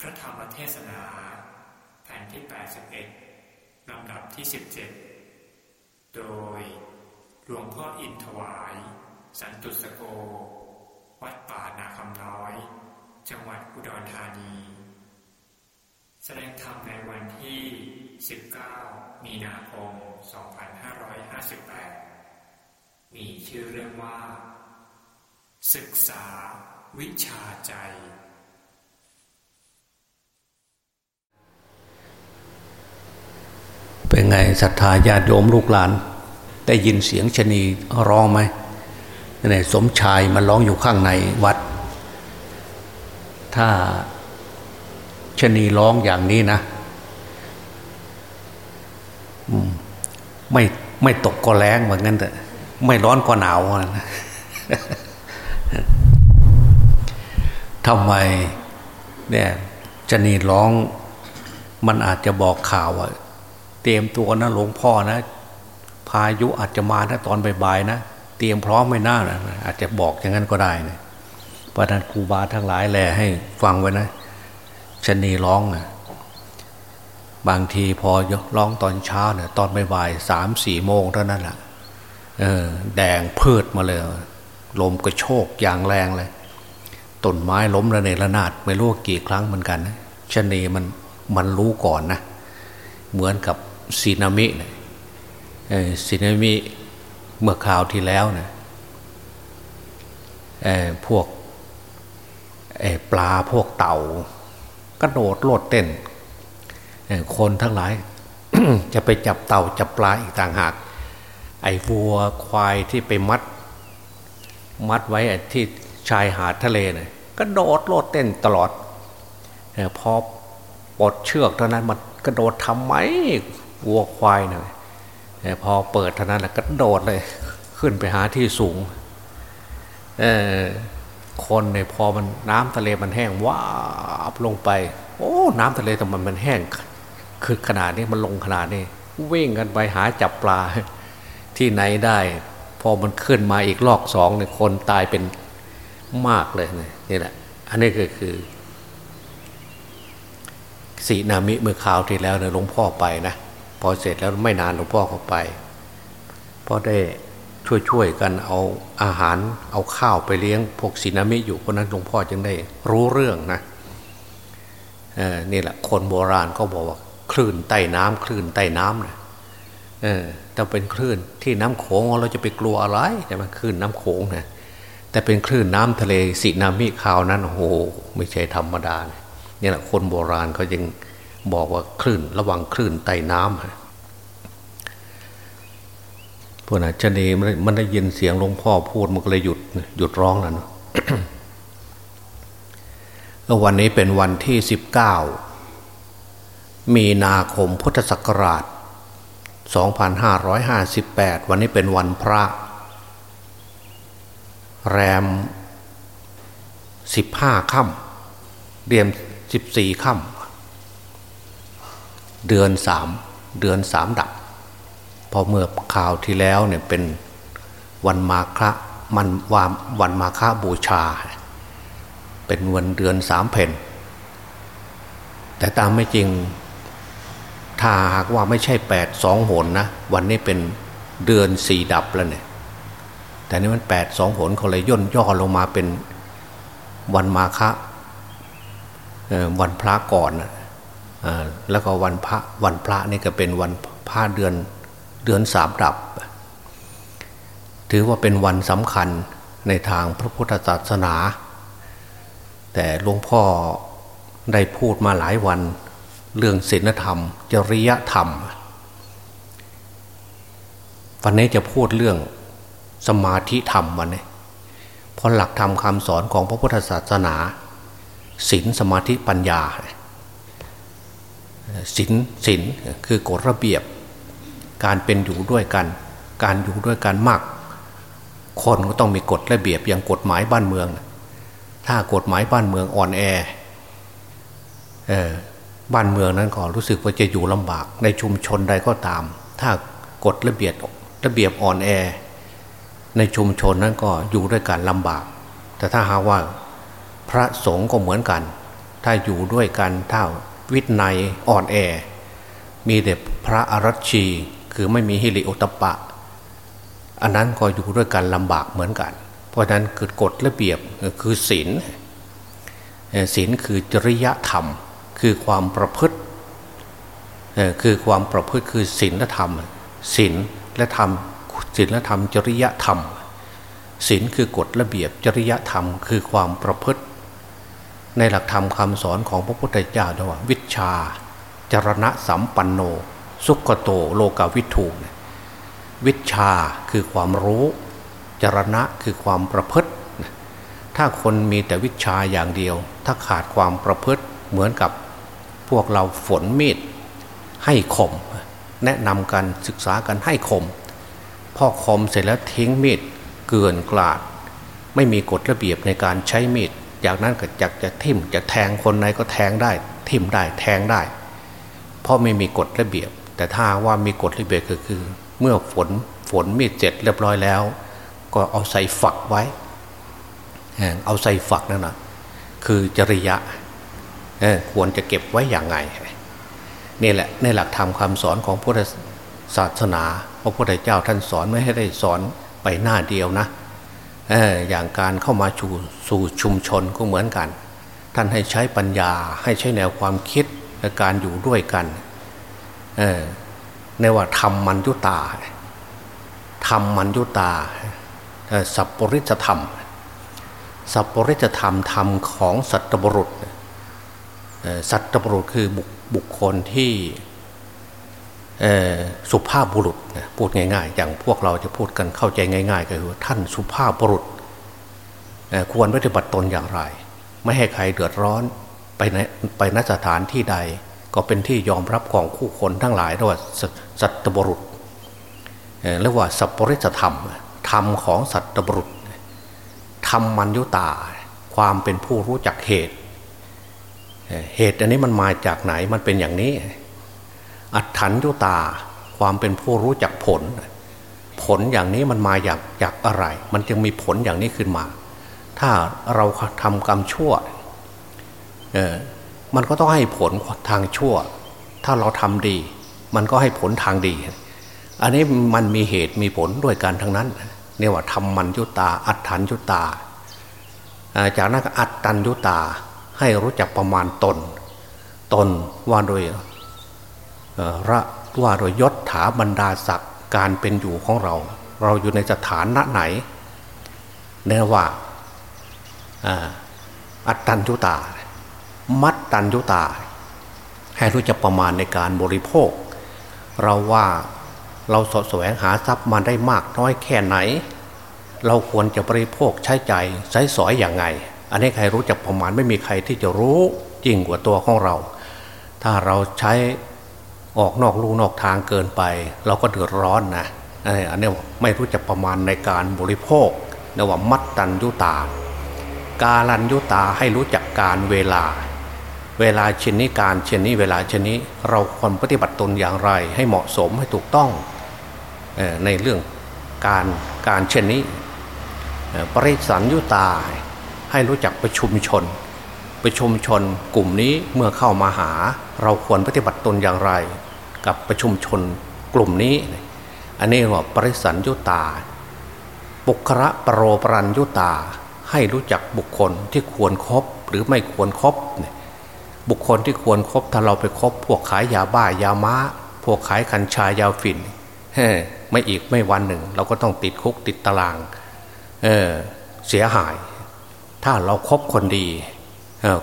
พระธรรมเทศนา แผ่นที่ 81 ลำดับที่ 17 โดยหลวงพ่ออินถวาย สันตุสโก วัดป่านาคำน้อย จังหวัดอุดรธานี แสดงธรรมในวันที่ 19 มีนาคม 2558 มีชื่อเรื่องว่า ศึกษาวิชาใจ เป็นไงศรัทธาญาติโยมลูกหลาน ได้ยินเสียงชะนีร้องไหมนี่สมชายมันร้องอยู่ข้างในวัด ถ้าชะนีร้องอย่างนี้นะไม่ไม่ตกก็แรงเหมือนกันแต่ไม่ร้อนก็หนาวนะทำไมเนี่ยชะนีร้อง มันอาจจะบอกข่าวว่า เตรียมตัวนะหลวงพ่อนะ พายุอาจจะมานะตอนบ่ายๆนะเตรียมพร้อมไม่น่านะอาจจะบอกอย่างนั้นก็ได้นะเพราะนั้นครูบาทั้งหลายแหลให้ฟังไว้นะชนีร้องนะบางทีพอร้องตอนเช้าเนี่ยตอนบ่ายๆสามสี่โมงเท่านั้นแหละเออแดงพืดมาเลย ลมกระโชกอย่างแรงเลยต้นไม้ล้มระเนระนาดไม่รู้กี่ครั้งเหมือนกันนะชนีมันมันรู้ก่อนนะ เหมือนกับ ซีนามิเนี่ยซีนามิเมื่อคราวที่แล้วเนะพวกปลาพวกเต่ากระโดดโลดเต้นคนทั้งหลาย จะไปจับเต่าจับปลาอีกต่างหาก ไอ้วัวควายที่ไปมัด มัดไว้ที่ชายหาดทะเลเนี่ยกระโดดโลดเต้นตลอดพอปลดเชือกเท่านั้นมันกระโดดทำไม วัวควายนะ่ยพอเปิดเท่านั้นแหละกระโดดเลย ขึ้นไปหาที่สูงคนเนี่ยพอมันน้ำทะเลมันแห้งว้าบลงไป โอ้น้ำทะเลทำไมมันแห้ง คือขนาดนี้มันลงขนาดนี้วิ่งกันไปหาจับปลาที่ไหนได้ พอมันขึ้นมาอีกลอกสองเนี่ยคนตายเป็นมากเลยนี่แหละ อันนี้ก็คือสีนามิเมื่อคราวที่แล้วเนี่ยหลวงพ่อไปนะ พอเสร็จแล้วไม่นานหลวงพ่อเขาไปเพราะได้ช่วยๆกันเอาอาหารเอาข้าวไปเลี้ยงพวกสีนามิอยู่เพราะนั้นหลวงพ่อจึงได้รู้เรื่องนะนี่แหละคนโบราณก็บอกว่าคลื่นใต้น้ำคลื่นใต้น้ำนะเออแต่เป็นคลื่นที่น้ำโขงเราจะไปกลัวอะไรใช่ไหมคลื่นน้ำโขงนะแต่เป็นคลื่นน้ำทะเลสีนามิคราวนั้นโอ้โหไม่ใช่ธรรมดาเนี่แหละคนโบราณเขายัง บอกว่าคลื่นระวังคลื่นใต้น้ำพวกนั้นชนีมันได้ยินเสียงหลวงพ่อพูดมันก็เลยหยุดหยุดร้องแล้วนะวันนี้เป็นวันที่สิบเก้ามีนาคมพุทธศักราช 2558 วันนี้เป็นวันพระ แรม 15 ค่ำเรียมสิบสี่ค่ำ เดือนสามเดือนสามดับ พอเมื่อข่าวที่แล้วเนี่ยเป็นวันมาฆะมันวามวันมาฆบูชา เป็นวันเดือนสามเพนแต่ตามไม่จริง ถ้าหากว่าไม่ใช่แปดสองหนนะ วันนี้เป็นเดือนสี่ดับแล้วเนี่ย แต่นี่มันแปดสองหนเขาเลยย่นย่อลงมาเป็นวันมาฆะวันพระก่อน แล้วก็วันพระวันพระนี่ก็เป็นวันพระเดือนเดือนสามดับ ถือว่าเป็นวันสำคัญในทางพระพุทธศาสนา แต่หลวงพ่อได้พูดมาหลายวันเรื่องศีลธรรม จริยธรรม วันนี้จะพูดเรื่องสมาธิธรรมวันนี้เพราะหลักธรรมคำสอนของพระพุทธศาสนาศีลสมาธิปัญญา ศีลศีลคือกฎระเบียบ การเป็นอยู่ด้วยกัน การอยู่ด้วยกันมาก คนก็ต้องมีกฎระเบียบอย่างกฎหมายบ้านเมือง ถ้ากฎหมายบ้านเมืองอ่อนแอบ้านเมืองนั้นก็รู้สึกว่าจะอยู่ลำบากในชุมชนใดก็ตาม ถ้ากฎระเบียบระเบียบอ่อนแอ ในชุมชนนั้นก็อยู่ด้วยกันลำบาก แต่ถ้าหาว่าพระสงฆ์ก็เหมือนกัน ถ้าอยู่ด้วยกันถ้า วิทย์ในอ่อนแอ มีแต่พระอรัชชีคือไม่มีฮิริโอตปะ อันนั้นก็อยู่ด้วยกันลำบากเหมือนกัน เพราะนั้นคือกฎระเบียบคือศีลศีลคือจริยธรรม คือความประพฤติคือความประพฤติคือศีลและธรรมศีลและธรรมศีลและธรรมจริยธรรมศีลคือกฎระเบียบจริยธรรม คือความประพฤติ ในหลักธรรมคำสอนของพระพุทธเจ้าเรียว่า วิชา จรณะสัมปันโน สุขโตโลกาวิถูวิชาคือความรู้ จรณะคือความประพฤติ ถ้าคนมีแต่วิชาอย่างเดียว ถ้าขาดความประพฤติเหมือนกับพวกเราฝนมีดให้คม แนะนำกันศึกษากันให้คมพอคมเสร็จแล้วทิ้งมีดเกินกลาด ไม่มีกฎระเบียบในการใช้มีด จากนั้นก็จักจะทิ่มจะแทงคนไหนก็แทงได้ ทิ่มได้แทงได้ เพราะไม่มีกฎระเบียบ แต่ถ้าว่ามีกฎระเบียบก็คือ เมื่อฝนฝนมีดเสร็จเรียบร้อยแล้ว ก็เอาใส่ฝักไว้ เอาใส่ฝักนั่นนะคือจริยะควรจะเก็บไว้อย่างไงนี่แหละในหลักธรรมคำสอนของพุทธศาสนาพระพุทธเจ้าท่านสอนไม่ให้ได้สอนไปหน้าเดียวนะ อย่างการเข้ามาสู่สู่ชุมชนก็เหมือนกัน ท่านให้ใช้ปัญญาให้ใช้แนวความคิดในการอยู่ด้วยกันในว่าธรรมมัญยุตาธรรมมัญยุตาสัพปริจธรรม สัพปริจธรรมธรรมของสัตบุรุษ สัตบุรุษคือบุคคลที่ สุภาพบุรุษพูดง่าย ๆ อย่างพวกเราจะพูดกันเข้าใจง่าย ๆ ก็คือท่านสุภาพบุรุษควรปฏิบัติตนอย่างไร ไม่ให้ใครเดือดร้อนไปในไปนสถานที่ใด ก็เป็นที่ยอมรับของคู่คนทั้งหลายเรียกว่าสัตบุรุษเรียกว่าสัพปริสธรรมธรรมของสัตบุรุษธรรมมัญยุตา ความเป็นผู้รู้จักเหตุ เหตุอันนี้มันมาจากไหนมันเป็นอย่างนี้ อัฏฐัญยุตา ความเป็นผู้รู้จักผล ผลอย่างนี้มันมาจากจากอะไร มันจึงมีผลอย่างนี้ขึ้นมา ถ้าเราทำกรรมชั่วเออมันก็ต้องให้ผลทางชั่ว ถ้าเราทำดี มันก็ให้ผลทางดี อันนี้มันมีเหตุมีผลด้วยกันทั้งนั้นเนี่ยว่าทำมันยุตา อัฏฐัญยุตา จากนั้นอัตตัญยุตาให้รู้จักประมาณตน ตนว่าโดย ระว่าโดยยศถาบรรดาศักดิ์การเป็นอยู่ของเรา เราอยู่ในสถานะไหนเนื่อว่าอัตตัญญุตา มัดตัญญุตา ให้รู้จักประมาณในการบริโภค เราว่าเราสดแสวงหาทรัพย์มาได้มากน้อยแค่ไหน เราควรจะบริโภคใช้ใจใช้สอยอย่างไง อันนี้ใครรู้จักประมาณไม่มีใครที่จะรู้จริงกว่าตัวของเรา ถ้าเราใช้ ออกนอกลู่นอกทางเกินไป เราก็เดือดร้อนนะอันนี้ไม่รู้จักประมาณในการบริโภคเรียกว่ามัดตันยุตา กาลันยุตาให้รู้จักการเวลา เวลาเช่นนี้การเช่นนี้เวลาเช่นนี้ เราควรปฏิบัติตนอย่างไรให้เหมาะสมให้ถูกต้องในเรื่องการการเช่นนี้ ปริสันยุตาให้รู้จักประชุมชน ประชุมชนกลุ่มนี้เมื่อเข้ามาหา เราควรปฏิบัติตนอย่างไร กับประชุมชนกลุ่มนี้ อันนี้ว่าปริสันยุตา บุคระปรโรปรันยุตา ให้รู้จักบุคคลที่ควรครบหรือไม่ควรครบบุคคลที่ควรครบถ้าเราไปคบพวกขายยาบ้ายาม้า พวกขายคัญชายาฝิ่นไม่อีกไม่วันหนึ่ง เราก็ต้องติดคุกติดตารางเเสียหาย ถ้าเราครบคนดี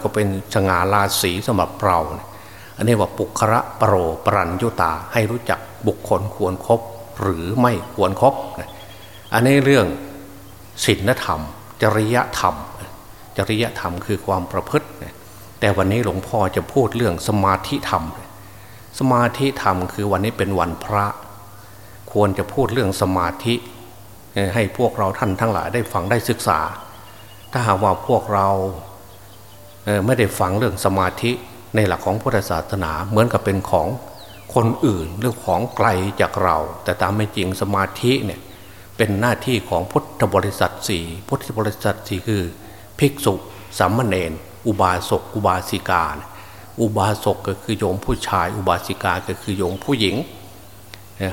ก็เป็นสง่าราศีสำหรับเรา อันนี้ว่าปุคระปรโรปรัญยุตาให้รู้จักบุคคลควรครบหรือไม่ควรครบอันนี้เรื่องศีลธรรม จริยธรรม จริยธรรมคือความประพฤติ แต่วันนี้หลวงพ่อจะพูดเรื่องสมาธิธรรม สมาธิธรรมคือวันนี้เป็นวันพระ ควรจะพูดเรื่องสมาธิ ให้พวกเราท่านทั้งหลายได้ฟังได้ศึกษา ถ้าหากว่าพวกเราไม่ได้ฟังเรื่องสมาธิ ในหลักของพุทธศาสนาเหมือนกับเป็นของคนอื่นหรือของไกลจากเรา แต่ตามไม่จริงสมาธิเนี่ยเป็นหน้าที่ของพุทธบริษัทสี่พุทธบริษัทสี่คือ ภิกษุสามเณรอุบาสกอุบาสิกา อุบาสกก็คือโยมผู้ชาย อุบาสิกาก็คือโยมผู้หญิง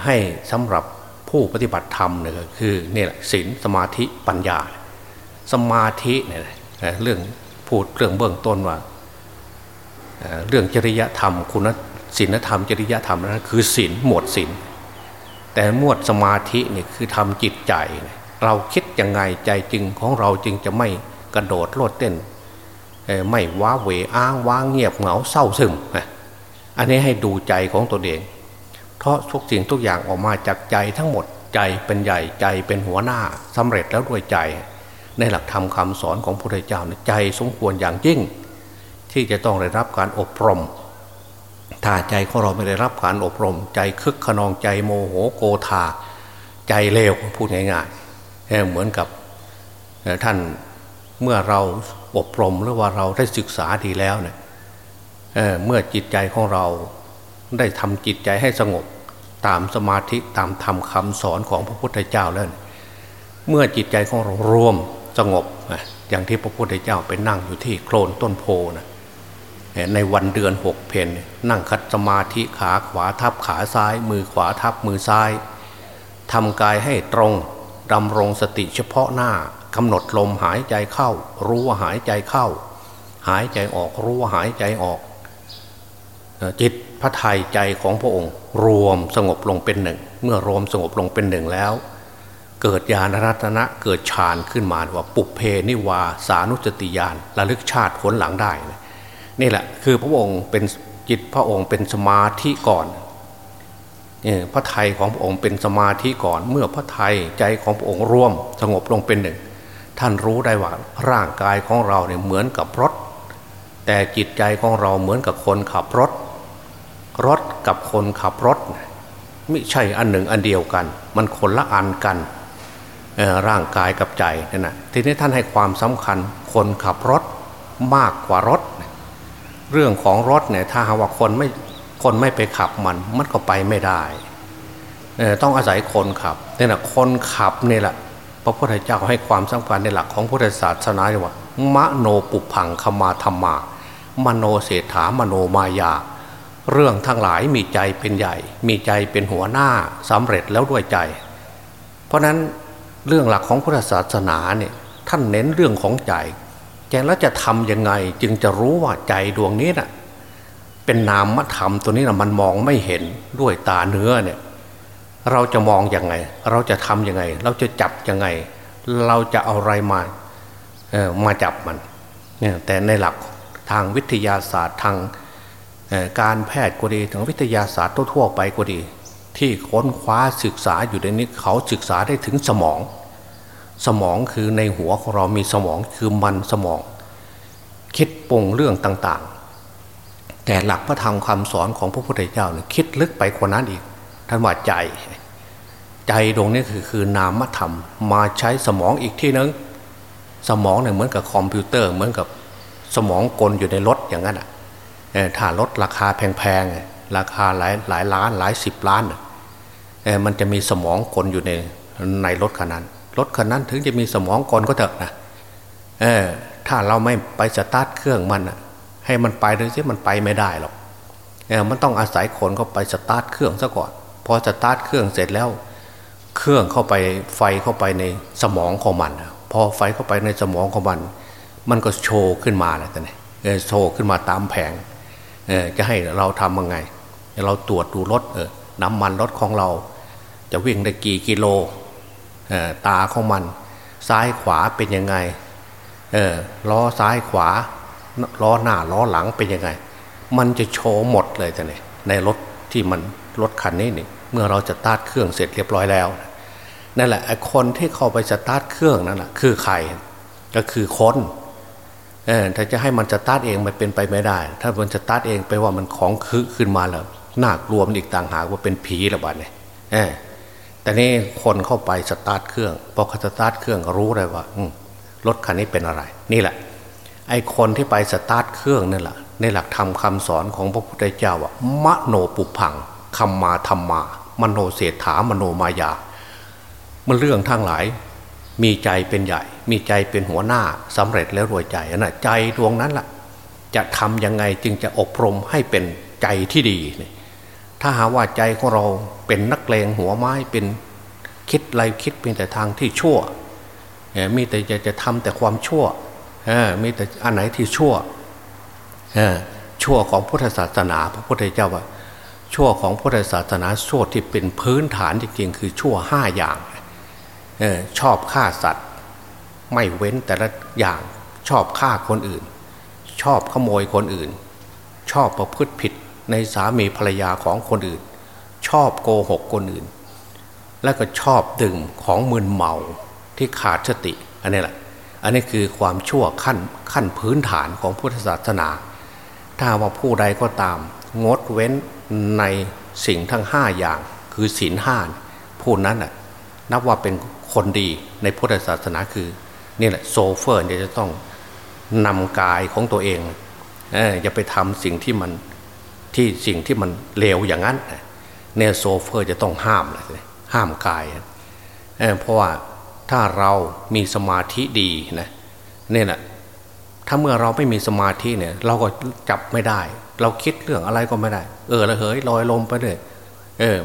ให้สำหรับผู้ปฏิบัติธรรมเนี่ยก็คือเนี่ยศีลสมาธิปัญญา สมาธิเนี่ยเรื่องพูดเรื่องเบื้องต้นว่า เรื่องจริยธรรม คุณศีลธรรม จริยธรรมนั้นคือศีลหมวดศีลแต่หมวดสมาธินี่คือทำจิตใจ เราคิดยังไงใจจริงของเราจึงจะไม่กระโดดโลดเต้นไม่ว้าเหวอ้างว้างเงียบเหงาเศร้าซึมอันนี้ให้ดูใจของตัวเองเพราะทุกสิ่งทุกอย่างออกมาจากใจทั้งหมดใจเป็นใหญ่ใจเป็นหัวหน้าสำเร็จแล้วด้วยใจ ในหลักธรรมคาสอนของพระพุทธเจ้าใจสมควรอย่างยิ่ง ที่จะต้องได้รับการอบรม ถ้าใจของเราไม่ได้รับการอบรม ใจคึกขนองใจโมโหโกธาใจเลวพูดง่ายๆเหมือนกับท่านเมื่อเราอบรมหรือว่าเราได้ศึกษาดีแล้วเนี่ยเเมื่อจิตใจของเราได้ทำจิตใจให้สงบตามสมาธิตามธรรมคำสอนของพระพุทธเจ้าแล้วเมื่อจิตใจของเรารวมสงบอย่างที่พระพุทธเจ้าไปนั่งอยู่ที่โคลนต้นโพนะ ในวันเดือนหกเพนนั่งคัดสมาธิขาขวาทับขาซ้าย มือขวาทับมือซ้ายทำกายให้ตรงดำรงสติเฉพาะหน้ากำหนดลมหายใจเข้า รู้ว่าหายใจเข้า หายใจออกรู้ว่าหายใจออก จิตพระทัยใจของพระองค์ รวมสงบลงเป็นหนึ่ง เมื่อรวมสงบลงเป็นหนึ่งแล้ว เกิดญาณรัตนะเกิดฌานขึ้นมาว่าปุเพนิวาสานุสติญาณระลึกชาติผลหลังได้ นี่แหละคือพระองค์เป็นจิตพระองค์เป็นสมาธิก่อนพระไทยของพระองค์เป็นสมาธิก่อน เมื่อพระไทยใจของพระองค์ร่วมสงบลงเป็นหนึ่ง ท่านรู้ได้ว่าร่างกายของเราเนี่ยเหมือนกับรถ แต่จิตใจของเราเหมือนกับคนขับรถ รถกับคนขับรถไม่ใช่อันหนึ่งอันเดียวกัน มันคนละอันกันร่างกายกับใจนี่นะทีนี้ท่านให้ความสำคัญคนขับรถมากกว่ารถ เรื่องของรถเนี่ยถ้าหากว่าคนไม่คนไม่ไปขับมันมันก็ไปไม่ได้ต้องอาศัยคนขับนี่แหละคนขับนี่แหละพระพุทธเจ้าให้ความสำคัญในหลักของพุทธศาสนาว่ามโนปุพังคมาธรรมา มโนเศรษฐามโนมายา เรื่องทั้งหลายมีใจเป็นใหญ่ มีใจเป็นหัวหน้าสำเร็จแล้วด้วยใจ เพราะนั้นเรื่องหลักของพุทธศาสนาเนี่ยท่านเน้นเรื่องของใจ แล้วจะทำยังไง จึงจะรู้ว่าใจดวงนี้นะ่ะเป็นนามธรรมตัวนี้นะมันมองไม่เห็นด้วยตาเนื้อเนี่ยเราจะมองยังไง เราจะทำยังไง เราจะจับยังไง เราจะเอาอะไรมาเออมาจับมันเนี่ยแต่ในหลักทางวิทยาศาสตร์ทางการแพทย์ก็ดีทางวิทยาศาสตร์ทั่วๆไปก็ดี ที่ค้นคว้าศึกษาอยู่ในนี้เขาศึกษาได้ถึงสมอง สมองคือในหัวของเรามีสมองคือมันสมอง คิดปรุงเรื่องต่างๆ แต่หลักพระธรรมคำสอนของพระพุทธเจ้าเนี่ยคิดลึกไปกว่านั้นอีกท่านว่าใจ ใจดวงนี้คือคือนามธรรม มาใช้สมองอีกทีนึงสมองเนี่ยเหมือนกับคอมพิวเตอร์เหมือนกับสมองกลอยู่ในรถอย่างนั้นอะถ้ารถราคาแพงๆราคาหลายหลายล้านหลายสิบล้านมันจะมีสมองกลอยู่ในในรถคันนั้น รถคันนั้นถึงจะมีสมองกลก็เถอะนะเออถ้าเราไม่ไปสตาร์ทเครื่องมันอะให้มันไปเลยสิมันไปไม่ได้หรอกเออมันต้องอาศัยคนเข้าไปสตาร์ทเครื่องซะก่อน พอสตาร์ทเครื่องเสร็จแล้ว เครื่องเข้าไปไฟเข้าไปในสมองของมัน พอไฟเข้าไปในสมองของมัน มันก็โชว์ขึ้นมาเลยแต่เนี่ยโชว์ขึ้นมาตามแผงเออจะให้เราทำยังไง เราตรวจดูรถเออน้ำมันรถของเรา จะวิ่งได้กี่กิโล ตาของมัน ซ้ายขวาเป็นยังไงล้อซ้ายขวาล้อหน้าล้อหลังเป็นยังไง มันจะโชว์หมดเลยแต่เนี่ยในรถที่มันรถคันนี้นี่เมื่อเราจะตาร์ทเครื่องเสร็จเรียบร้อยแล้วนั่นแหละไอ้คนที่เข้าไปสตาร์ทเครื่องนั่นแหละคือใครก็คือคนเออถ้าจะให้มันจะสตาร์ทเองมันเป็นไปไม่ได้ ถ้ามันจะสตาร์ทเองไปว่ามันของคือขึ้นมาแล้วน่ากลัวมันอีกต่างหากว่าเป็นผีระบาดเนี่ย แต่นี่คนเข้าไปสตาร์ทเครื่องพอเขาสตาร์ทเครื่องรู้เลยว่ารถคันนี้เป็นอะไร นี่แหละ ไอ้คนที่ไปสตาร์ทเครื่องนี่แหละในหลักธรรมคำสอนของพระพุทธเจ้าว่ามโนปุพังคำมาธรรมา มโนเศรษฐามโนมายา มันเรื่องทั้งหลาย มีใจเป็นใหญ่ มีใจเป็นหัวหน้าสำเร็จแล้วรวยใจนะใจดวงนั้นแหละจะทำยังไงจึงจะอบรมให้เป็นใจที่ดีนี่ ถ้าหาว่าใจของเราเป็นนักเลงหัวไม้เป็นคิดอะไรคิดเพียงแต่ทางที่ชั่วมีแต่จะจะทำแต่ความชั่วมีแต่อันไหนที่ชั่วชั่วของพุทธศาสนา พระพุทธเจ้าว่า ชั่วของพุทธศาสนาชั่วที่เป็นพื้นฐานจริงๆคือชั่วห้าอย่างชอบฆ่าสัตว์ ไม่เว้นแต่ละอย่างชอบฆ่าคนอื่น ชอบขโมยคนอื่น ชอบประพฤติผิด ในสามีภรรยาของคนอื่น ชอบโกหกคนอื่น แล้วก็ชอบดื่มของมึนเมาที่ขาดสติอันนี้แหละอันนี้คือความชั่วขั้นขั้นพื้นฐานของพุทธศาสนา ถ้าว่าผู้ใดก็ตาม งดเว้นในสิ่งทั้งห้าอย่าง คือศีลห้าผู้นั้นน่ะนับว่าเป็นคนดีในพุทธศาสนาคือนี่แหละโซเฟอร์เนี่ยจะต้องนำกายของตัวเองเอออย่าไปทำสิ่งที่มัน ที่สิ่งที่มันเลวอย่างนั้นเนี่ยโซเฟอร์จะต้องห้ามเลยห้ามกายเเพราะว่าถ้าเรามีสมาธิดีนะเนี่ยแหละถ้าเมื่อเราไม่มีสมาธิเนี่ย เราก็จับไม่ได้ เราคิดเรื่องอะไรก็ไม่ได้ เออละเหยลอยลมไปเลยเออ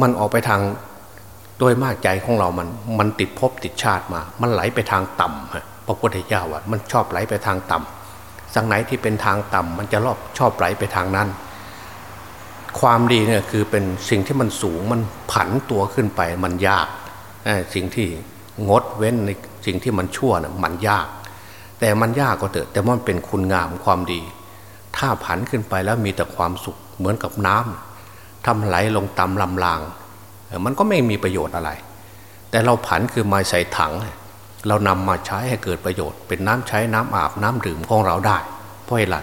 มันออกไปทางโดยมากใจของเรามัน มันติดภพติดชาติมา มันไหลไปทางต่ำฮะพระพุทธเจ้าว่ามันชอบไหลไปทางต่ สังไหนที่เป็นทางต่ำมันจะรอบชอบไหลไปทางนั้น ความดีเนี่ยคือเป็นสิ่งที่มันสูงมันผันตัวขึ้นไปมันยากสิ่งที่งดเว้นในสิ่งที่มันชั่วนะ่ะมันยาก แต่มันยากก็เถอะ แต่มันเป็นคุณงามความดี ถ้าผันขึ้นไปแล้วมีแต่ความสุขเหมือนกับน้ำทำไหลลงตามลำราง มันก็ไม่มีประโยชน์อะไร แต่เราผันคือมาใส่ถัง เรานำมาใช้ให้เกิดประโยชน์ เป็นน้ำใช้น้ำอาบน้ำดื่มของเราได้ เพราะอะไร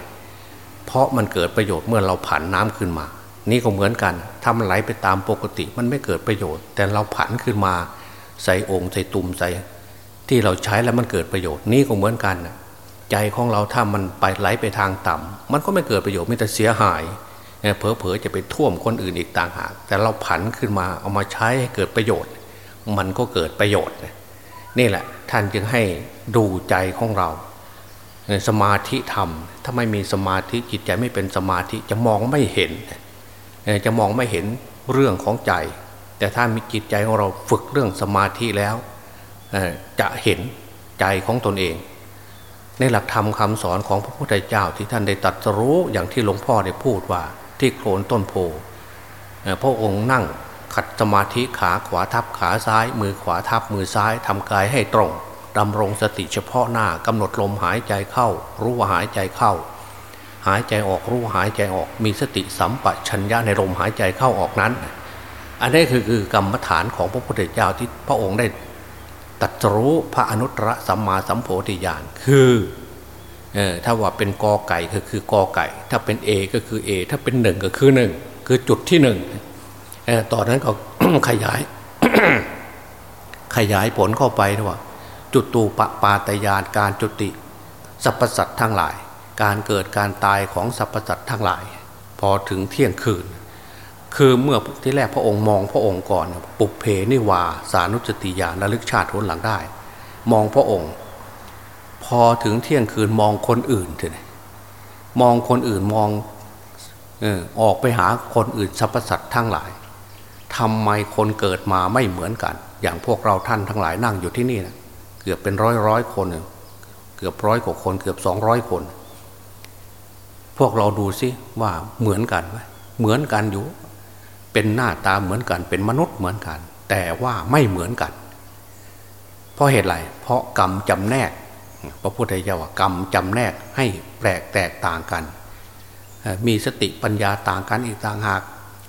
เพราะมันเกิดประโยชน์เมื่อเราผันน้ำขึ้นมา นี่ก็เหมือนกันทำไหลไปตามปกติมันไม่เกิดประโยชน์ แต่เราผันขึ้นมา ใส่องค์ใส่ตุ่มใส่ที่เราใช้แล้วมันเกิดประโยชน์นี่ก็เหมือนกันใจของเราถ้ามันไปไหลไปทางต่ำมันก็ไม่เกิดประโยชน์มีแต่เสียหายเผลอๆจะไปท่วมคนอื่นอีกต่างหากแต่เราผันขึ้นมาเอามาใช้ให้เกิดประโยชน์ มันก็เกิดประโยชน์นี่แหละ ท่านจึงให้ดูใจของเราสมาธิธรรม ถ้าไม่มีสมาธิจิตใจไม่เป็นสมาธิจะมองไม่เห็น จะมองไม่เห็นเรื่องของใจ แต่ถ้ามีจิตใจของเราฝึกเรื่องสมาธิแล้วจะเห็นใจของตนเอง ในหลักธรรมคำสอนของพระพุทธเจ้าที่ท่านได้ตัดรู้อย่างที่หลวงพ่อได้พูดว่าที่โคลนต้นโพพระองค์นั่ง ขัดสมาธิขาขวาทับขาซ้าย มือขวาทับมือซ้ายทำกายให้ตรงดำรงสติเฉพาะหน้ากำหนดลมหายใจเข้า รู้ว่าหายใจเข้า หายใจออกรู้หายใจออกมีสติสัมปชัญญะในลมหายใจเข้าออกนั้น อันนี้คือคือกรรมฐานของพระพุทธเจ้าที่พระองค์ได้ตัดรู้พระอนุตตรสัมมาสัมโพธิญาณคือเออถ้าว่าเป็นกอไก่ก็คือกอไก่ ถ้าเป็นเอก็คือเอถ้าเป็นหนึ่งก็คือหนึ่งคือจุดที่หนึ่ง ตอนนั้นก็ขยาย ขยายผลเข้าไปว่า จุดตูปปาตยานการจุติสรรพสัตว์ทั้งหลาย การเกิดการตายของสรรพสัตว์ทั้งหลาย พอถึงเที่ยงคืน คือเมื่อที่แรกพระองค์มองพระองค์ก่อน ปุเพนิวาสานุจติยานระลึกชาติทนหลังได้ มองพระองค์ พอถึงเที่ยงคืนมองคนอื่นเถอะมองคนอื่นมองออออกไปหาคนอื่นสรรพสัตว์ทั้งหลาย ทำไมคนเกิดมาไม่เหมือนกัน อย่างพวกเราท่านทั้งหลายนั่งอยู่ที่นี่นะเกือบเป็นร้อยร้อยคน เกือบร้อยกว่าคน เกือบสองร้อยคน พวกเราดูซิว่าเหมือนกันไหมเหมือนกันอยู่ เป็นหน้าตาเหมือนกัน เป็นมนุษย์เหมือนกัน แต่ว่าไม่เหมือนกัน เพราะเหตุไรเพราะกรรมจำแนกพระพุทธเจ้าว่ากรรมจำแนกให้แปลกแตกต่างกัน มีสติปัญญาต่างกันอีกต่างหาก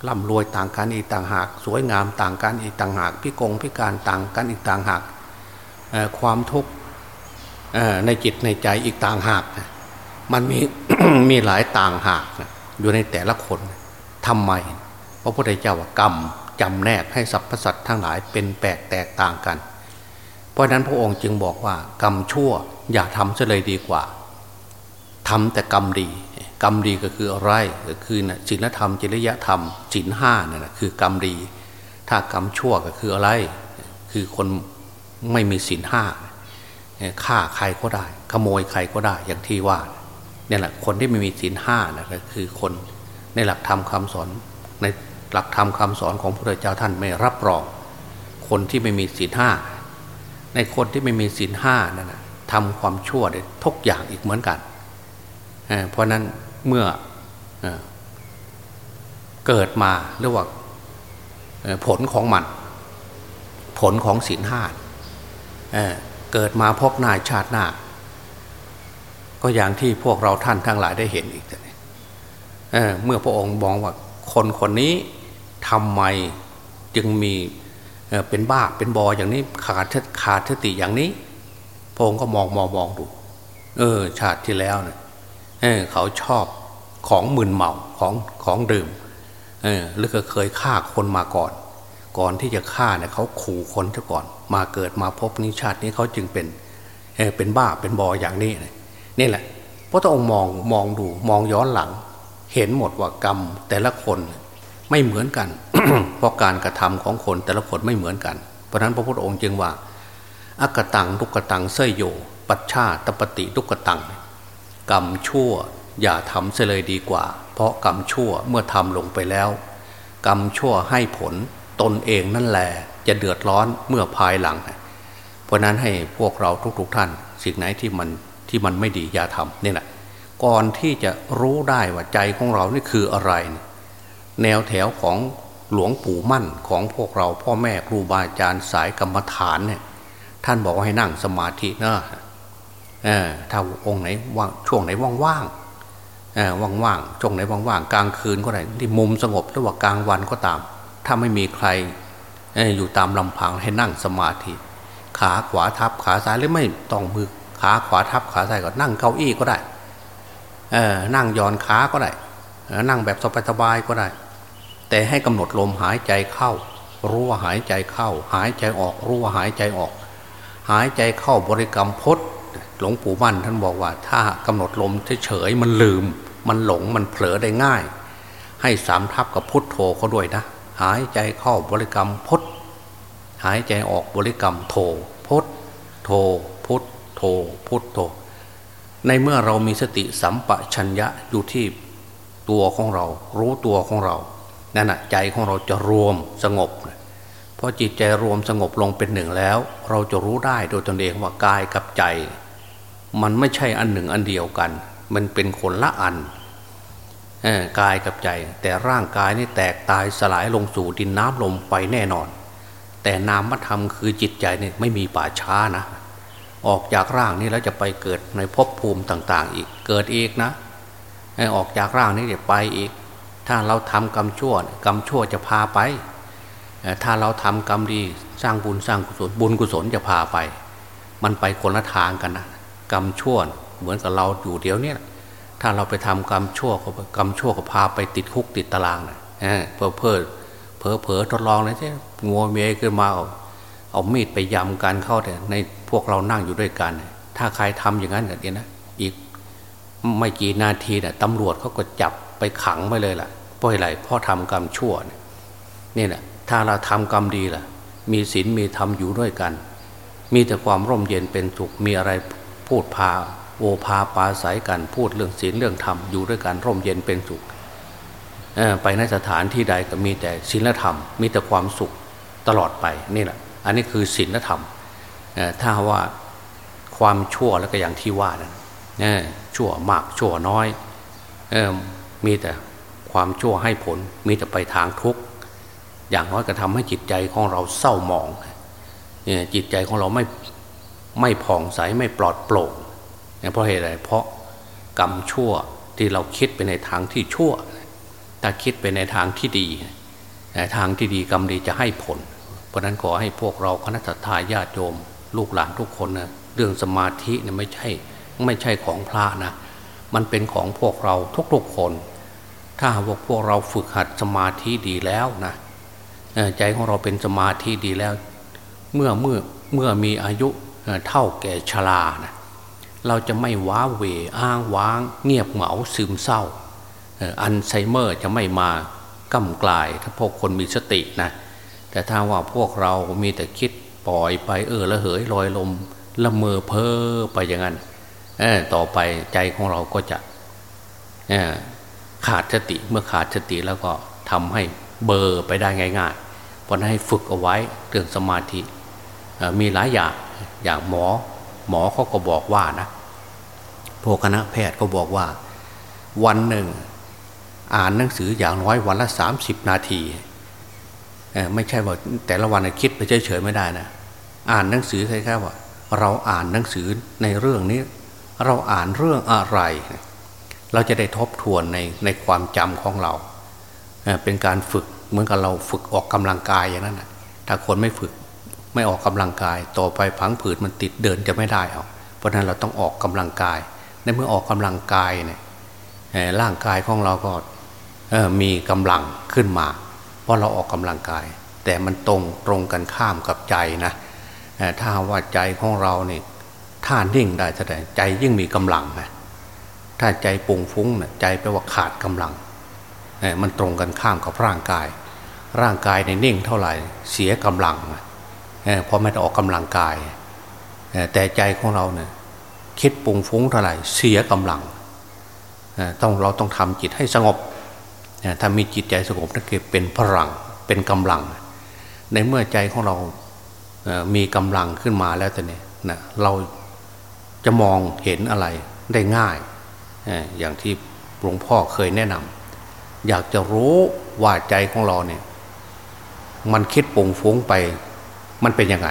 ร่ำรวยต่างกันอีกต่างหาก สวยงามต่างกันอีกต่างหาก พิกงพิการต่างกันอีกต่างหากความทุกข์ในจิตในใจอีกต่างหากมันมีมีหลายต่างหากอยู่ในแต่ละคนทำไมพระพุทธเจ้าว่ากรรมจำแนกให้สรรพสัตว์ทั้งหลายเป็นแปลกแตกต่างกัน เพราะนั้นพระองค์จึงบอกว่ากรรมชั่วอย่าทำซะเลยดีกว่าทำแต่กรรมดี กรรมดีก็คืออะไรก็คือนะศีลธรรมจริยธรรมศีลห้านี่ยนะคือกรรมดี ถ้ากรรมชั่วก็คืออะไร คือคนไม่มีศีลห้าฆ่าใครก็ได้ ขโมยใครก็ได้อย่างที่ว่าเนี่ยแหละคนที่ไม่มีศีลห้านะก็คือคนในหลักธรรมคาสอน ในหลักธรรมคาสอนของพระเจ้าท่านไม่รับรอง คนที่ไม่มีศีลห้าในคนที่ไม่มีศีลห้านั่นนะทำความชั่วได้ทุกอย่างอีกเหมือนกัน เพราะนั้น เมื่อเกิดมาเรียกว่าผลของมัน ผลของศีลห้าเกิดมาพบหน้าชาติหน้า ก็อย่างที่พวกเราท่านทั้งหลายได้เห็นอีกเเมื่อพระองค์บอกว่าคนคนนี้ทำไมจึงมีเป็นบ้าเป็นบออย่างนี้ขาดขาดสติอย่างนี้ พระองค์ก็มองมองมองดู เออ ชาติที่แล้วเนี่ย เเขาชอบของมึนเมาของของดื่มเออหรือก็เคยฆ่าคนมาก่อน ก่อนที่จะฆ่าเนี่ยเขาขู่คนซะก่อน มาเกิดมาพบนิชาตินี้เขาจึงเป็นเออเป็นบ้าเป็นบออย่างนี้นี่แหละพระองค์มองมองดูมองย้อนหลัง เห็นหมดว่ากรรมแต่ละคนไม่เหมือนกัน เพราะการกระทำของคนแต่ละคนไม่เหมือนกัน เพราะนั้นพระพุทธองค์จึงว่า อักตังทุกตังเสยโย ปัชชาตปฏิทุกตัง กรรมชั่ว อย่าทำเสียเลยดีกว่า เพราะกรรมชั่วเมื่อทำลงไปแล้ว กรรมชั่วให้ผลตนเองนั่นแหละจะเดือดร้อนเมื่อภายหลัง เพราะนั้นให้พวกเราทุกๆทท่าน สิ่งไหนที่มันที่มันไม่ดีอย่าทำนี่แหละก่อนที่จะรู้ได้ว่าใจของเรานี่คืออะไร แนวแถวของหลวงปู่มั่นของพวกเราพ่อแม่ครูบาอาจารย์สายกรรมฐานเนี่ยท่านบอกว่าให้นั่งสมาธินะ ถ้าองค์ไหนว่างช่วงไหนว่างๆว่างๆช่วงไหนว่างๆกลางคืนก็ได้ที่มุมสงบหรือว่ากลางวันก็ตาม ถ้าไม่มีใครอยู่ตามลำพังให้นั่งสมาธิ ขาขวาทับขาซ้ายหรือไม่ต้องมือขาขวาทับขาซ้ายก็นั่งเก้าอี้ก็ได้นั่งย้อนขาก็ได้นั่งแบบสบายๆก็ได้ แต่ให้กำหนดลมหายใจเข้า รู้ว่าหายใจเข้า หายใจออก รู้ว่าหายใจออก หายใจเข้าบริกรรมพด หลวงปู่มั่นท่านบอกว่า ถ้ากำหนดลมเฉยมันลืม มันหลงมันเผลอได้ง่าย ให้สามทับกับพุทโธเขาด้วยนะ หายใจเข้าบริกรรมพดหายใจออกบริกรรมโทพดโทพุทโทพุทโธในเมื่อเรามีสติสัมปชัญญะอยู่ที่ตัวของเรา รู้ตัวของเรานั่นแหะใจของเราจะรวมสงบ พอจิตใจรวมสงบลงเป็นหนึ่งแล้ว เราจะรู้ได้โดยตนเองว่ากายกับใจ มันไม่ใช่อันหนึ่งอันเดียวกัน มันเป็นคนละอันกายกับใจ แต่ร่างกายนี่แตกตายสลายลงสู่ดินน้ำลมไปแน่นอน แต่นามธรรมคือจิตใจนี่ไม่มีป่าช้านะ ออกจากร่างนี้แล้วจะไปเกิดในภพภูมิต่าง ๆ อีกเกิดอีกนะออกจากร่างนี้จะไปอีก ถ้าเราทำกรรมชั่วกรรมชั่วจะพาไป ถ้าเราทำกรรมดีสร้างบุญสร้างกุศลบุญกุศลจะพาไป มันไปคนละทางกันนะกรรมชั่วเหมือนกับเราอยู่เดียวเนี่ยถ้าเราไปทำกรรมชั่วกรรมชั่วก็พาไปติดคุกติดตารางนะเพื่อเพื่อเผลอเผลอทดลองเลยใช่งัวเมียขึ้นมาเอาเอามีดไปยำกันเข้าแต่ในพวกเรานั่งอยู่ด้วยกัน ถ้าใครทำอย่างนั้นกันเดียนะอีกไม่กี่นาทีนี่ยตำรวจเขาก็จับไปขังไปเลยล่ะเพราะอะไรเพราะทำกรรมชั่วเนี่ยนี่แหละ ถ้าเราทำกรรมดีล่ะ มีศีลมีธรรมอยู่ด้วยกัน มีแต่ความร่มเย็นเป็นสุขมีอะไรพูดพาโอพาปาสายกันพูดเรื่องศีลเรื่องธรรมอยู่ด้วยกันร่มเย็นเป็นสุขไปในสถานที่ใดก็มีแต่ศีลธรรม มีแต่ความสุขตลอดไปนี่แหละอันนี้คือศีลธรรมถ้าว่าความชั่วแล้วก็อย่างที่ว่านะชั่วมากชั่วน้อยมีแต่ความชั่วให้ผลมีแต่ไปทางทุกข์ อย่างน้อยก็ทำให้จิตใจของเราเศร้าหมองเนี่ยจิตใจของเราไม่ไม่ผ่องใสไม่ปลอดโปร่งเพราะเหตุอะไรเพราะกรรมชั่วที่เราคิดไปในทางที่ชั่วถ้าคิดไปในทางที่ดีทางที่ดีกรรมดีจะให้ผล เพราะนั้นขอให้พวกเราคณะทาญาติโยม ลูกหลานทุกคนนะเรื่องสมาธิเนี่ยไม่ใช่ไม่ใช่ของพระนะมันเป็นของพวกเราทุกๆคน ถ้าว่าพวกเราฝึกหัดสมาธิดีแล้วนะ ใจของเราเป็นสมาธิดีแล้ว เมื่อเมื่อเมื่อมีอายุเท่าแก่ชรานะเราจะไม่ว้าเวอ้างว้าง เงียบเหงาซึมเศร้าอัลไซเมอร์จะไม่มาก้ากลาย ถ้าพวกคนมีสตินะแต่ถ้าว่าพวกเรามีแต่คิดปล่อยไปเออละเหยลอยลมละเมอเพ้อไปอย่างนั้นต่อไปใจของเราก็จะขาดสติเมื่อขาดสติแล้วก็ทำให้ เบอร์ไปได้ง่ายๆ เพราะนั้นให้ฝึกเอาไว้เรื่องสมาธิมีหลายอย่างอย่างหมอหมอเขาก็บอกว่านะพวกคณะแพทย์ก็บอกว่า วันหนึ่ง อ่านหนังสืออย่างน้อยวันละสามสิบนาทีไม่ใช่ว่าแต่ละวันคิดไปเฉยๆไม่ได้นะอ่านหนังสือใครๆว่า เราอ่านหนังสือในเรื่องนี้ เราอ่านเรื่องอะไร เราจะได้ทบทวนในในความจำของเรา เป็นการฝึกเหมือนกับเราฝึกออกกำลังกายอย่างนั้นนะถ้าคนไม่ฝึกไม่ออกกำลังกาย ต่อไปผังผืดมันติดเดินจะไม่ได้เอาเพราะนั้นเราต้องออกกำลังกาย ในเมื่อออกกำลังกายเนี่ยร่างกายของเราก็มีกำลังขึ้นมา เพราะเราออกกำลังกาย แต่มันตรงตรงกันข้ามกับใจนะถ้าว่าใจของเราเนี่ยถ้านิ่งได้แสดงใจยิ่งมีกำลังนะถ้าใจปุ่งฟุ้งนะใจแปลว่าขาดกำลัง มันตรงกันข้ามกับร่างกาย ร่างกายในนิ่งเท่าไหร่เสียกำลังเพราะไม่ได้ออกกำลังกาย แต่ใจของเราเนี่ยคิดปุงฟุ้งเท่าไหร่เสียกำลังต้องเราต้องทำจิตให้สงบถ้ามีจิตใจสงบนั่นคือเป็นพลังเป็นกำลัง ในเมื่อใจของเรามีกำลังขึ้นมาแล้วแต่เนี่ยนะเราจะมองเห็นอะไรได้ง่าย อย่างที่หลวงพ่อเคยแนะนำ อยากจะรู้ว่าใจของเราเนี่ย มันคิดปุงฟุ้งไป มันเป็นยังไง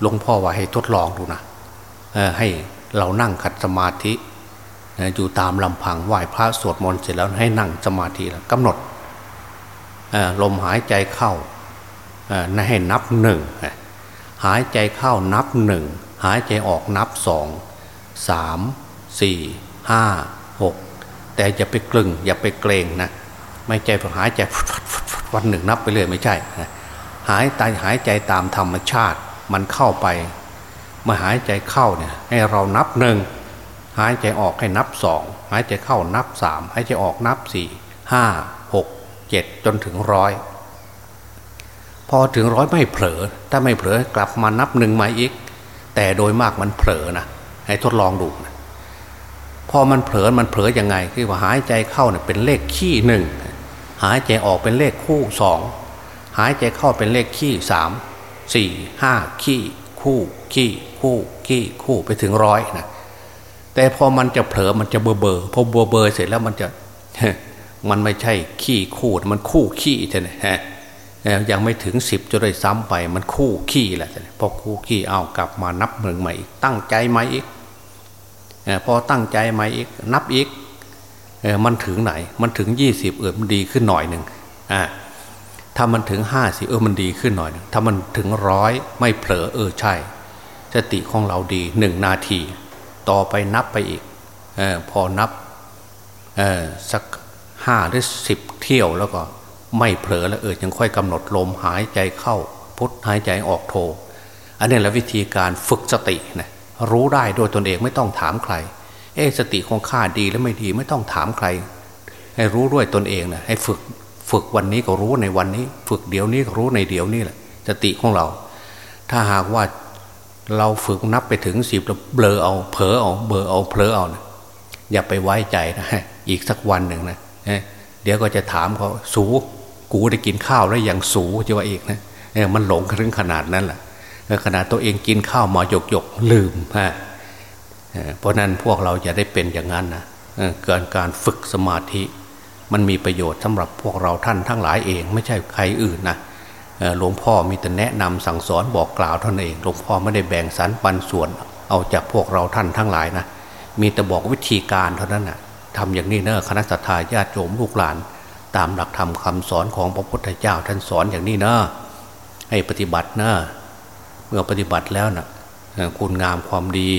หลวงพ่อว่าให้ทดลองดูนะให้เรานั่งขัดสมาธิอยู่ตามลำพังไหว้พระสวดมนต์เสร็จแล้วให้นั่งสมาธิแล้วกำหนดลมหายใจเข้าให้นับหนึ่งหายใจเข้านับหนึ่งหายใจออกนับสองสามสี่ห้าหก แต่อย่าไปกลึง อย่าไปเกรงนะไม่ใจหายใจวันหนึ่งนับไปเรื่อยไม่ใช่หายใจหายใจตามธรรมชาติมันเข้าไปเมื่อหายใจเข้าเนี่ยให้เรานับหนึ่งหายใจออกให้นับสองหายใจเข้านับสามหายใจออกนับสี่ห้าหกเจ็ดจนถึงร้อยพอถึงร้อยไม่เผลอ ถ้าไม่เผลอกลับมานับหนึ่งมาอีก แต่โดยมากมันเผลอนะให้ทดลองดูนะ พอมันเผลอมันเผลอยังไง คือว่าหายใจเข้าเนี่ยเป็นเลขขี้หนึ่งหายใจออกเป็นเลขคู่สองหายใจเข้าเป็นเลขขี้สามสี่ห้าขี้คู่ขี้คู่ขี้คู่ไปถึงร้อยนะแต่พอมันจะเผลอมันจะเบอเบอพอเบอเบอเสร็จแล้วมันจะมันไม่ใช่ขี้คู่มันคู่ขี้ใช่ไหมฮะยังไม่ถึงสิบจะได้ซ้ำไปมันคู่ขี้แหละพอคู่ขี้เอากลับมานับหนึ่งใหม่อีกตั้งใจใหม่อีก พอตั้งใจใหม่อีกนับอีกมันถึงไหน มันถึงยี่สิบเออมันดีขึ้นหน่อยหนึ่งอ่าถ้ามันถึงห้าสิเออมันดีขึ้นหน่อย ถ้ามันถึงร้อยไม่เผลอเออใช่ สติของเราดีหนึ่งนาที ต่อไปนับไปอีกอพอนับสักห้าหรือสิบเที่ยวแล้วก็ไม่เผลอแล้วเออยังค่อยกำหนดลมหายใจเข้าพุทหายใจออกโท อันนี้แหละวิธีการฝึกสตินะ รู้ได้โดยตนเองไม่ต้องถามใคร เอสติของข้าดีแล้วไม่ดีไม่ต้องถามใคร ให้รู้ด้วยตนเองนะให้ฝึกฝึกวันนี้ก็รู้ในวันนี้ ฝึกเดี๋ยวนี้ก็รู้ในเดี๋ยวนี้แหละสติของเรา ถ้าหากว่าเราฝึกนับไปถึงสิบแล้วเบลอเอาเผลอเอาเบลอเอาเผลอเอานะอย่าไปไว้ใจนะอีกสักวันหนึ่งนะเดี๋ยวก็จะถามเขาสูกูได้กินข้าวแล้วอย่างสูจะว่าอีกนะมันหลงถึงขนาดนั้นแหละ ขนาดตัวเองกินข้าวหมาหยกหยกลืมฮะเพราะนั้นพวกเราจะได้เป็นอย่างนั้นนะเกินการฝึกสมาธิ มันมีประโยชน์สำหรับพวกเราท่านทั้งหลายเอง ไม่ใช่ใครอื่นนะหลวงพ่อมีแต่แนะนำสั่งสอนบอกกล่าวท่านเอง หลวงพ่อไม่ได้แบ่งสรรปันส่วน เอาจากพวกเราท่านทั้งหลายนะ มีแต่บอกวิธีการเท่านั้นนะ่ะทำอย่างนี้เนอะคณะสัตยาญาติโยมลูกหลาน ตามหลักธรรมคาสอนของพระพุทธเจ้าท่านสอนอย่างนี้เนอะให้ปฏิบัติเนอะ เมื่อปฏิบัติแล้วนะ่ะคุณงามความดี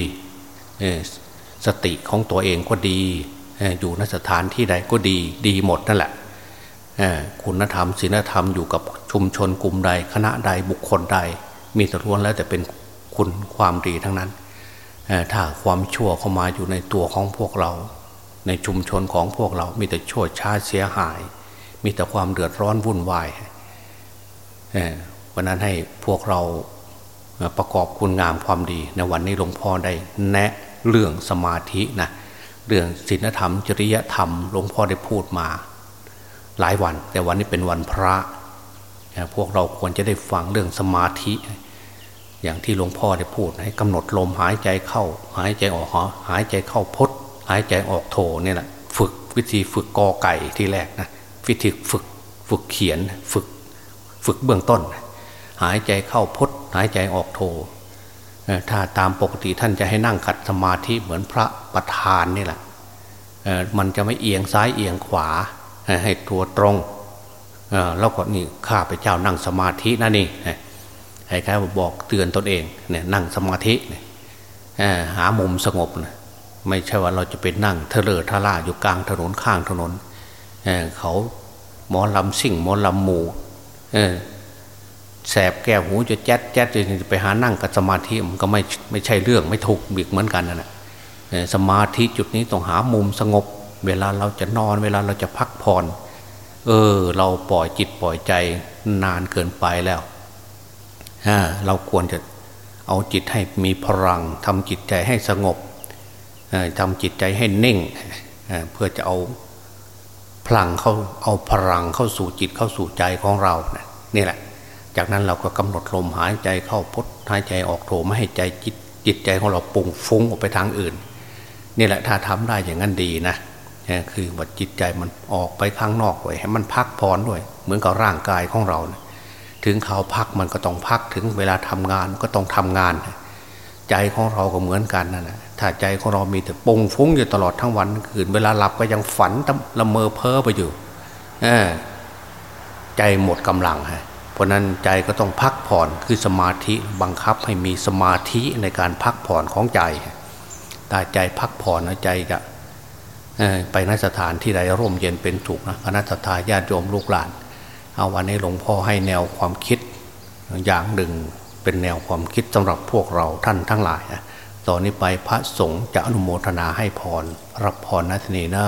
สติของตัวเองก็ดี อยู่นสถานที่ใดก็ดีดีหมดนั่นแหละคุณธรรมศีลธรรมอยู่กับชุมชนกลุ่มใด คณะใดบุคคลใด มีแต่ล้วนแล้วแต่เป็นคุณความดีทั้งนั้น ถ้าความชั่วเข้ามาอยู่ในตัวของพวกเรา ในชุมชนของพวกเรา มีแต่ชั่วช้าเสียหาย มีแต่ความเดือดร้อนวุ่นวายวันนั้นให้พวกเรา ประกอบคุณงามความดีในวันนี้หลวงพ่อได้แนะเรื่องสมาธินะเรื่องศีลธรรม จริยธรรมหลวงพ่อได้พูดมา หลายวัน แต่วันนี้เป็นวันพระพวกเราควรจะได้ฟังเรื่องสมาธิ อย่างที่หลวงพ่อได้พูดให้กำหนดลมหายใจเข้า หายใจออกหายใจเข้าพดหายใจออกโทนี่แหละฝึกวิธีฝึกกอไก่ที่แรกนะวิธีฝึกฝึกเขียนฝึกฝึกเบื้องต้น หายใจเข้าพด หายใจออกโทถ้าตามปกติท่านจะให้นั่งขัดสมาธิเหมือนพระประธานนี่แหละมันจะไม่เอียงซ้ายเอียงขวาให้ตัวตรงแล้วก็นี่ข้าพเจ้านั่งสมาธินะนี่ให้ใครบอกเตือนตนเองเนี่ยนั่งสมาธิหามุมสงบนะไม่ใช่ว่าเราจะเป็นนั่งเทเลอทล่าอยู่กลางถนนข้างถนนเเขาหมอลำสิ่งหมอลำหมู แสบแก้วหูจะแจ๊ดแจ๊ดจะไปหานั่งกับสมาธิมันก็ไม่ไม่ใช่เรื่องไม่ถูกบิกเหมือนกันนะสมาธิจุดนี้ต้องหามุมสงบ เวลาเราจะนอนเวลาเราจะพักผ่อนเออ เราปล่อยจิตปล่อยใจนานเกินไปแล้วเราควรจะเอาจิตให้มีพลังทำจิตใจให้สงบทำจิตใจให้นิ่งเพื่อจะเอาพลังเขาเอาพลังเข้าสู่จิตเข้าสู่ใจของเรานี่แหละ จากนั้นเราก็กำหนดลมหายใจเข้าพดหายใจออกโถไม่ให้ใจจิตจิตใจของเราปุ่งฟุ้งออกไปทางอื่นนี่แหละถ้าทำได้อย่างนั้นดีนะคือว่าจิตใจมันออกไปข้างนอกไว้ให้มันพักผ่อนด้วย เหมือนกับร่างกายของเราถึงเขาพักมันก็ต้องพักถึงเวลาทำงานก็ต้องทำงาน ใจของเราก็เหมือนกันนั่นแหละถ้าใจของเรามีแต่ปงฟุ้งอยู่ตลอดทั้งวันคืนเวลาหลับก็ยังฝันละเมอเพ้อไปอยู่ใจหมดกำลังฮะ เพราะนั้นใจก็ต้องพักผ่อนคือสมาธิบังคับให้มีสมาธิในการพักผ่อนของใจถ้าใจพักผ่อนนะใจจะไปนสถานที่ใดร่มเย็นเป็นถูกนะคณะทาญาติโยมลูกหลาน เอาวันนี้หลวงพ่อให้แนวความคิดอย่างหนึ่งเป็นแนวความคิดสำหรับพวกเราท่านทั้งหลายนะตอนนี้ไปพระสงฆ์จะอนุโมทนาให้พรรับพรนัทนีนะ